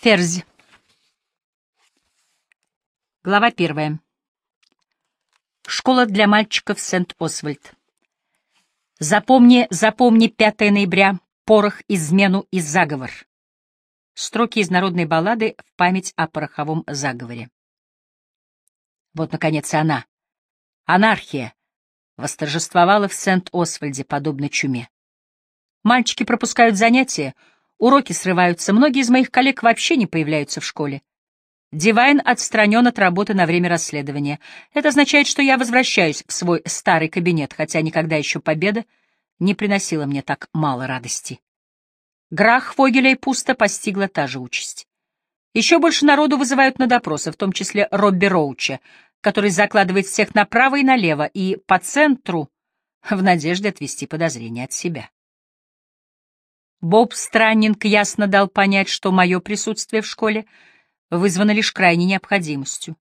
Ферзь. Глава первая. Школа для мальчиков Сент-Освальд. Запомни, запомни 5 ноября, порох, измену и заговор. Строки из народной баллады в память о пороховом заговоре. Вот, наконец, и она. Анархия восторжествовала в Сент-Освальде, подобно чуме. Мальчики пропускают занятия, уроки срываются, многие из моих коллег вообще не появляются в школе. Дивайн отстранен от работы на время расследования. Это означает, что я возвращаюсь в свой старый кабинет, хотя никогда еще победа не приносила мне так мало радости. Грах Фогеля и Пусто постигла та же участь. Еще больше народу вызывают на допросы, в том числе Робби Роуча, который закладывает всех направо и налево и по центру в надежде отвести подозрения от себя. Боб Страннинг ясно дал понять, что мое присутствие в школе — вызвано лишь крайней необходимостью.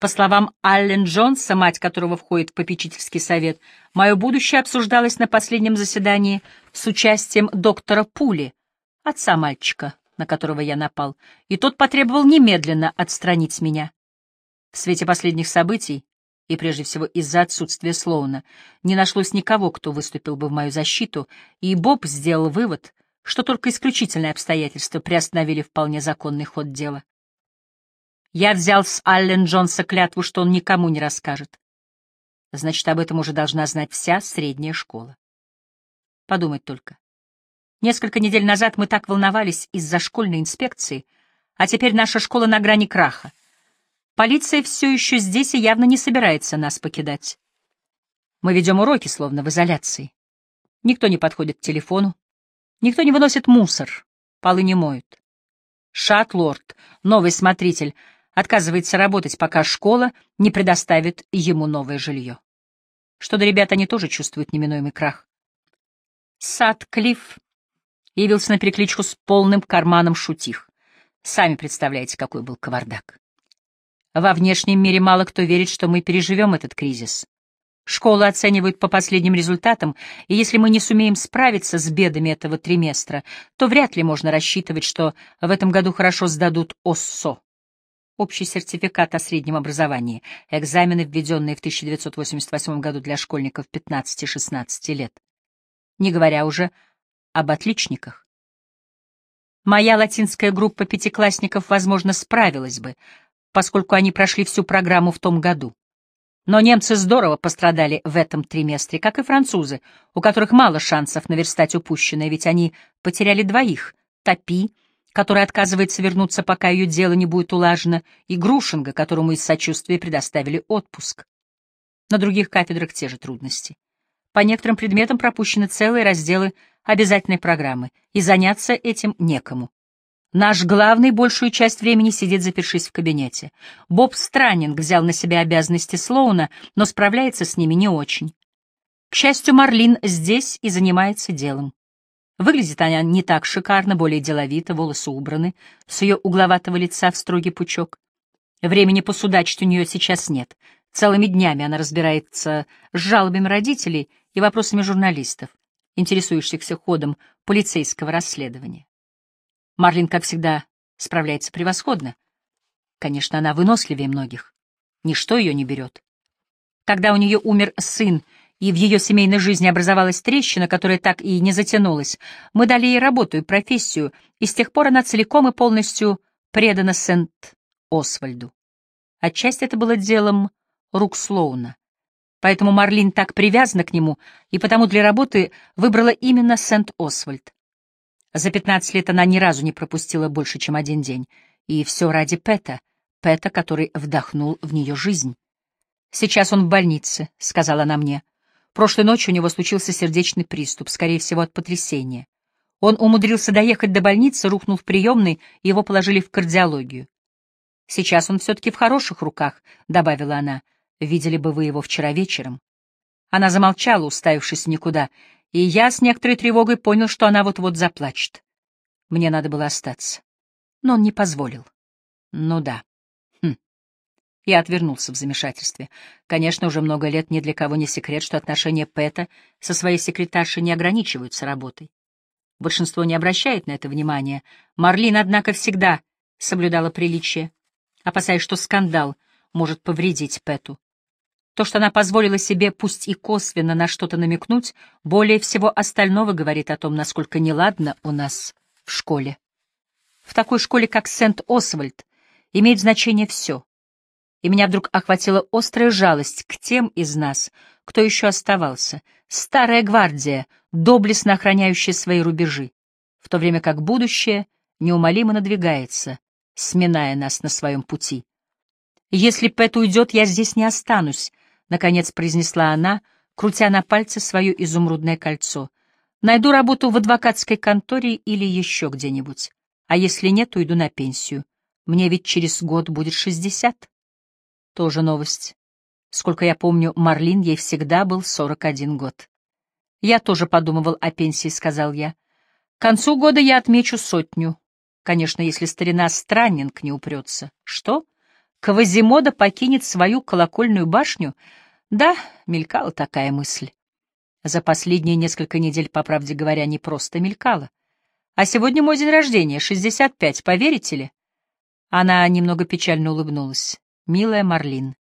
По словам Аллен Джонса, мать которого входит в попечительский совет, мое будущее обсуждалось на последнем заседании с участием доктора Пули, отца мальчика, на которого я напал, и тот потребовал немедленно отстранить меня. В свете последних событий, и прежде всего из-за отсутствия Слоуна, не нашлось никого, кто выступил бы в мою защиту, и Боб сделал вывод, что только исключительные обстоятельства приостановили вполне законный ход дела. Я взял с Аллен Джонса клятву, что он никому не расскажет. Значит, об этом уже должна знать вся средняя школа. Подумать только. Несколько недель назад мы так волновались из-за школьной инспекции, а теперь наша школа на грани краха. Полиция все еще здесь и явно не собирается нас покидать. Мы ведем уроки, словно в изоляции. Никто не подходит к телефону, никто не выносит мусор, полы не моют. Шатлорд, новый смотритель, отказывается работать, пока школа не предоставит ему новое жилье. Что до ребят, они тоже чувствуют неминуемый крах. Сад Клифф явился на перекличку с полным карманом шутих. Сами представляете, какой был кавардак. Во внешнем мире мало кто верит, что мы переживем этот кризис. Школы оценивают по последним результатам, и если мы не сумеем справиться с бедами этого триместра, то вряд ли можно рассчитывать, что в этом году хорошо сдадут ОССО общий сертификат о среднем образовании, экзамены, введенные в 1988 году для школьников 15-16 лет. Не говоря уже об отличниках. Моя латинская группа пятиклассников, возможно, справилась бы, поскольку они прошли всю программу в том году. Но немцы здорово пострадали в этом триместре, как и французы, у которых мало шансов наверстать упущенное, ведь они потеряли двоих — Топи который отказывается вернуться, пока ее дело не будет улажено, и Грушинга, которому из сочувствия предоставили отпуск. На других кафедрах те же трудности. По некоторым предметам пропущены целые разделы обязательной программы, и заняться этим некому. Наш главный большую часть времени сидит запершись в кабинете. Боб Страннинг взял на себя обязанности Слоуна, но справляется с ними не очень. К счастью, Марлин здесь и занимается делом. Выглядит она не так шикарно, более деловито, волосы убраны, с ее угловатого лица в строгий пучок. Времени посудачить у нее сейчас нет. Целыми днями она разбирается с жалобами родителей и вопросами журналистов, интересующихся ходом полицейского расследования. Марлин, как всегда, справляется превосходно. Конечно, она выносливее многих. Ничто ее не берет. Когда у нее умер сын, и в ее семейной жизни образовалась трещина, которая так и не затянулась, мы дали ей работу и профессию, и с тех пор она целиком и полностью предана Сент-Освальду. Отчасти это было делом рук Слоуна. Поэтому Марлин так привязана к нему, и потому для работы выбрала именно Сент-Освальд. За пятнадцать лет она ни разу не пропустила больше, чем один день. И все ради Пэта, Пэта, который вдохнул в нее жизнь. «Сейчас он в больнице», — сказала она мне. Прошлой ночью у него случился сердечный приступ, скорее всего, от потрясения. Он умудрился доехать до больницы, рухнул в приемной, его положили в кардиологию. «Сейчас он все-таки в хороших руках», — добавила она. «Видели бы вы его вчера вечером». Она замолчала, уставившись никуда, и я с некоторой тревогой понял, что она вот-вот заплачет. Мне надо было остаться. Но он не позволил. Ну да. Я отвернулся в замешательстве. Конечно, уже много лет ни для кого не секрет, что отношения Пэта со своей секретаршей не ограничиваются работой. Большинство не обращает на это внимания. Марлин, однако, всегда соблюдала приличие, опасаясь, что скандал может повредить Пэту. То, что она позволила себе, пусть и косвенно, на что-то намекнуть, более всего остального говорит о том, насколько неладно у нас в школе. В такой школе, как Сент-Освальд, имеет значение все. И меня вдруг охватила острая жалость к тем из нас, кто еще оставался, старая гвардия, доблестно охраняющая свои рубежи, в то время как будущее неумолимо надвигается, сминая нас на своем пути. Если Пэт уйдет, я здесь не останусь, — наконец произнесла она, крутя на пальце свое изумрудное кольцо. «Найду работу в адвокатской конторе или еще где-нибудь. А если нет, уйду на пенсию. Мне ведь через год будет шестьдесят». Тоже новость. Сколько я помню, Марлин ей всегда был сорок один год. «Я тоже подумывал о пенсии», — сказал я. «К концу года я отмечу сотню. Конечно, если старина Страннинг не упрется». «Что?» Квазимода покинет свою колокольную башню? Да, мелькала такая мысль. За последние несколько недель, по правде говоря, не просто мелькала. А сегодня мой день рождения, 65, поверите ли? Она немного печально улыбнулась. Милая Марлин.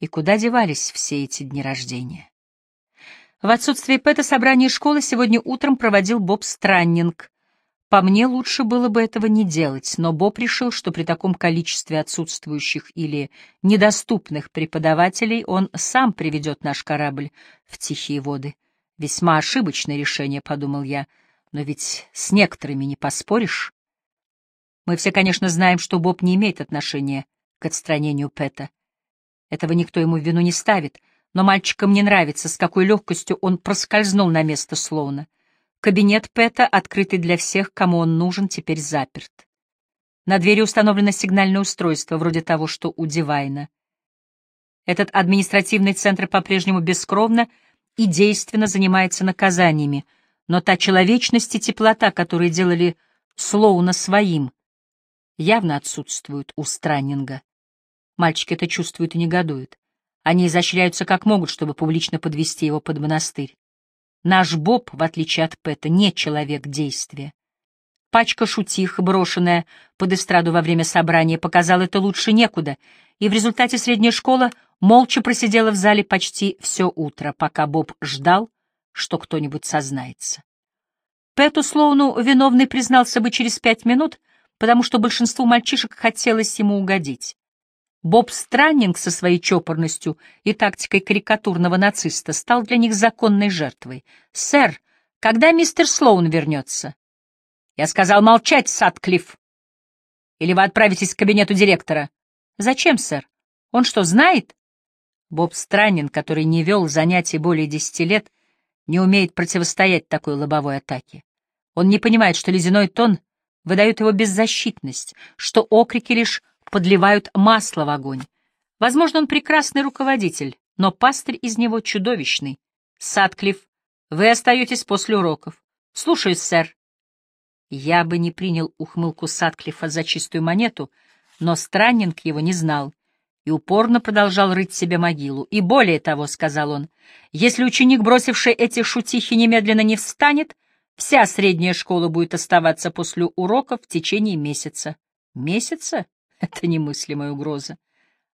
И куда девались все эти дни рождения? В отсутствие Пэта собрание школы сегодня утром проводил Боб Страннинг, по мне, лучше было бы этого не делать, но Боб решил, что при таком количестве отсутствующих или недоступных преподавателей он сам приведет наш корабль в тихие воды. Весьма ошибочное решение, — подумал я, — но ведь с некоторыми не поспоришь. Мы все, конечно, знаем, что Боб не имеет отношения к отстранению Пэта. Этого никто ему в вину не ставит, но мальчикам не нравится, с какой легкостью он проскользнул на место Слоуна. Кабинет Пэта, открытый для всех, кому он нужен, теперь заперт. На двери установлено сигнальное устройство, вроде того, что у Дивайна. Этот административный центр по-прежнему бескровно и действенно занимается наказаниями, но та человечность и теплота, которые делали Слоуна своим, явно отсутствуют у Страннинга. Мальчики это чувствуют и негодуют. Они изощряются как могут, чтобы публично подвести его под монастырь. Наш Боб, в отличие от Пэта, не человек действия. Пачка шутих, брошенная под эстраду во время собрания, показала это лучше некуда, и в результате средняя школа молча просидела в зале почти все утро, пока Боб ждал, что кто-нибудь сознается. Пэту Слоуну виновный признался бы через пять минут, потому что большинству мальчишек хотелось ему угодить. Боб Страннинг со своей чопорностью и тактикой карикатурного нациста стал для них законной жертвой. «Сэр, когда мистер Слоун вернется?» «Я сказал молчать, Садклифф. Или вы отправитесь к кабинету директора?» «Зачем, сэр? Он что, знает?» Боб Страннинг, который не вел занятий более десяти лет, не умеет противостоять такой лобовой атаке. Он не понимает, что ледяной тон выдает его беззащитность, что окрики лишь подливают масло в огонь. Возможно, он прекрасный руководитель, но пастырь из него чудовищный. Садклифф, вы остаетесь после уроков. Слушаюсь, сэр. Я бы не принял ухмылку Садклиффа за чистую монету, но Страннинг его не знал и упорно продолжал рыть себе могилу. И более того, — сказал он, — если ученик, бросивший эти шутихи, немедленно не встанет, вся средняя школа будет оставаться после уроков в течение месяца. Месяца? Это немыслимая угроза.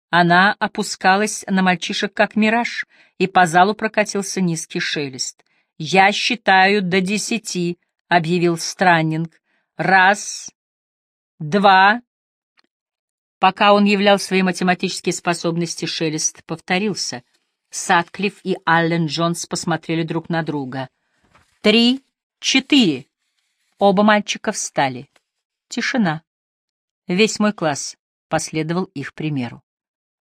Она опускалась на мальчишек как мираж, и по залу прокатился низкий шелест. «Я считаю до десяти», — объявил Страннинг. «Раз, два...» Пока он являл свои математические способности, шелест повторился. Садклифф и Аллен Джонс посмотрели друг на друга. «Три, четыре». Оба мальчика встали. Тишина. Весь мой класс последовал их примеру.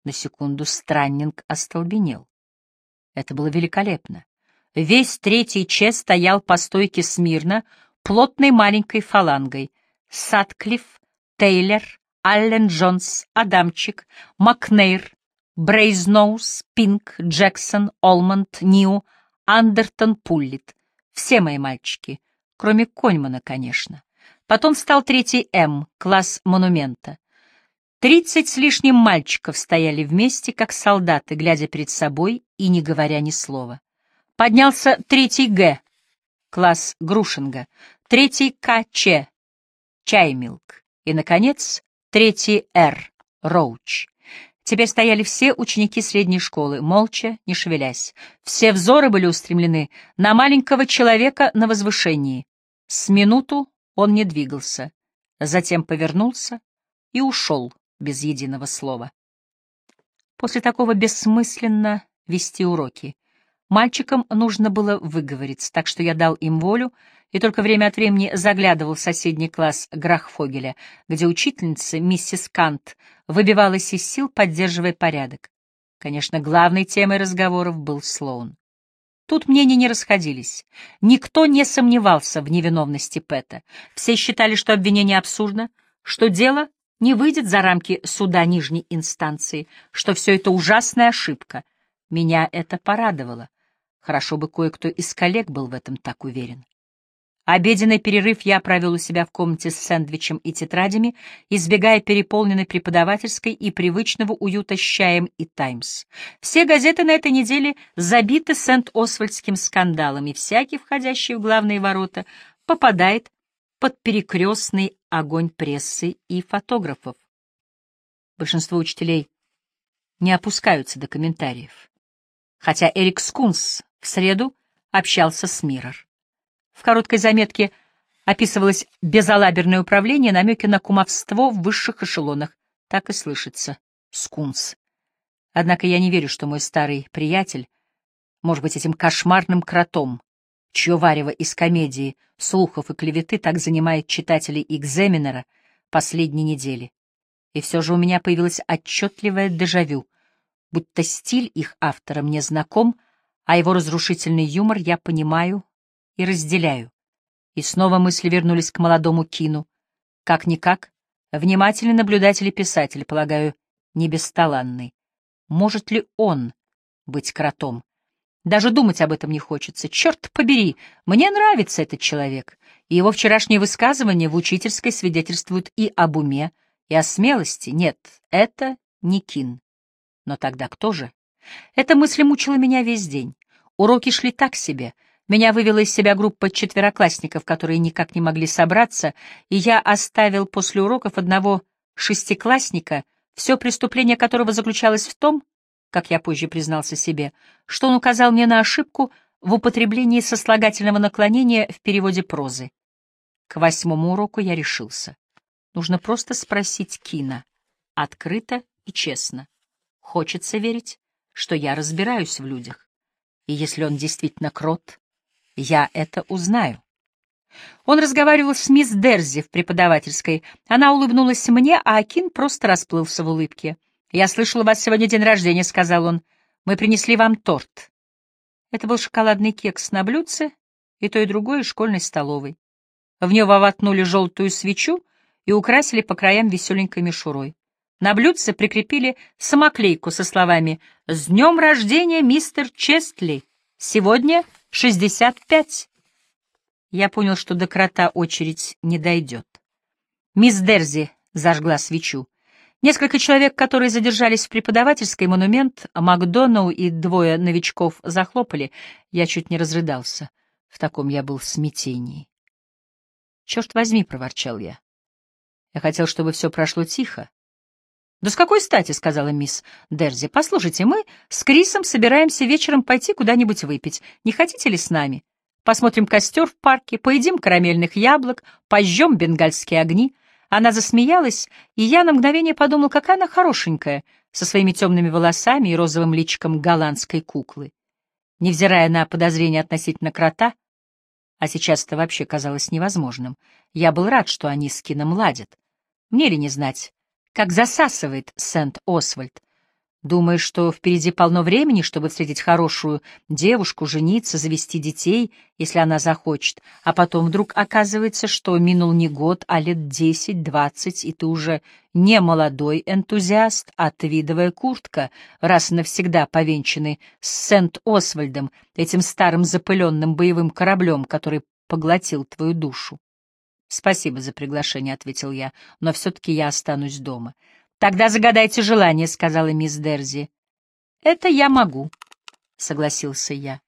На секунду Страннинг остолбенел. Это было великолепно. Весь третий Че стоял по стойке смирно, плотной маленькой фалангой. Садклифф, Тейлор, Аллен Джонс, Адамчик, Макнейр, Брейзноус, Пинк, Джексон, Олмонд, Нью, Андертон, Пуллит. Все мои мальчики, кроме Коньмана, конечно. Потом стал третий М, класс монумента. Тридцать с лишним мальчиков стояли вместе, как солдаты, глядя перед собой и не говоря ни слова. Поднялся третий Г, класс Грушинга, третий КЧ, Чаймилк, И, наконец, третий «Р» — Роуч. Теперь стояли все ученики средней школы, молча, не шевелясь. Все взоры были устремлены на маленького человека на возвышении. С минуту он не двигался, затем повернулся и ушел без единого слова. После такого бессмысленно вести уроки. Мальчикам нужно было выговориться, так что я дал им волю и только время от времени заглядывал в соседний класс Грахфогеля, где учительница, миссис Кант, выбивалась из сил, поддерживая порядок. Конечно, главной темой разговоров был Слоун. Тут мнения не расходились. Никто не сомневался в невиновности Пэта. Все считали, что обвинение абсурдно, что дело не выйдет за рамки суда нижней инстанции, что все это ужасная ошибка. Меня это порадовало. Хорошо бы кое-кто из коллег был в этом так уверен. Обеденный перерыв я провел у себя в комнате с сэндвичем и тетрадями, избегая переполненной преподавательской и привычного уюта с чаем и «Таймс». Все газеты на этой неделе забиты Сент-Освальдским скандалом, и всякий, входящий в главные ворота, попадает под перекрестный огонь прессы и фотографов. Большинство учителей не опускаются до комментариев. Хотя Эрик Скунс в среду общался с Миррор. В короткой заметке описывалось безалаберное управление, намеки на кумовство в высших эшелонах. Так и слышится. Скунс. Однако я не верю, что мой старый приятель может быть этим кошмарным кротом, чье варево из комедии, слухов и клеветы так занимает читателей экзаменера последней недели. И все же у меня появилось отчетливое дежавю, будто стиль их автора мне знаком, а его разрушительный юмор я понимаю и разделяю. И снова мысли вернулись к молодому Кину. Как-никак, внимательный наблюдатель и писатель, полагаю, не бесталанный. Может ли он быть кротом? Даже думать об этом не хочется. Черт побери, мне нравится этот человек. И его вчерашние высказывания в учительской свидетельствуют и об уме, и о смелости. Нет, это не Кин. Но тогда кто же? Эта мысль мучила меня весь день. Уроки шли так себе — меня вывела из себя группа четвероклассников, которые никак не могли собраться, и я оставил после уроков одного шестиклассника, все преступление которого заключалось в том, как я позже признался себе, что он указал мне на ошибку в употреблении сослагательного наклонения в переводе прозы. К восьмому уроку я решился. Нужно просто спросить Кина, открыто и честно. Хочется верить, что я разбираюсь в людях. И если он действительно крот, я это узнаю. Он разговаривал с мисс Дерзи в преподавательской. Она улыбнулась мне, а Акин просто расплылся в улыбке. «Я слышал, у вас сегодня день рождения», — сказал он. «Мы принесли вам торт». Это был шоколадный кекс на блюдце, и то и другое из школьной столовой. В него воткнули желтую свечу и украсили по краям веселенькой мишурой. На блюдце прикрепили самоклейку со словами «С днем рождения, мистер Честли! Сегодня 65. Я понял, что до крота очередь не дойдет. Мисс Дерзи зажгла свечу. Несколько человек, которые задержались в преподавательской монумент, Макдоналл и двое новичков захлопали. Я чуть не разрыдался. В таком я был смятении. «Черт возьми!» — проворчал я. Я хотел, чтобы все прошло тихо. «Да с какой стати?» — сказала мисс Дерзи. «Послушайте, мы с Крисом собираемся вечером пойти куда-нибудь выпить. Не хотите ли с нами? Посмотрим костер в парке, поедим карамельных яблок, пожжем бенгальские огни». Она засмеялась, и я на мгновение подумал, какая она хорошенькая, со своими темными волосами и розовым личиком голландской куклы. Невзирая на подозрения относительно крота, а сейчас это вообще казалось невозможным, я был рад, что они с Кином ладят. Мне ли не знать, как засасывает Сент-Освальд. Думаешь, что впереди полно времени, чтобы встретить хорошую девушку, жениться, завести детей, если она захочет, а потом вдруг оказывается, что минул не год, а лет десять-двадцать, и ты уже не молодой энтузиаст, а твидовая куртка, раз навсегда повенчанный с Сент-Освальдом, этим старым запыленным боевым кораблем, который поглотил твою душу. «Спасибо за приглашение», — ответил я, — «но все-таки я останусь дома». «Тогда загадайте желание», — сказала мисс Дерзи. «Это я могу», — согласился я.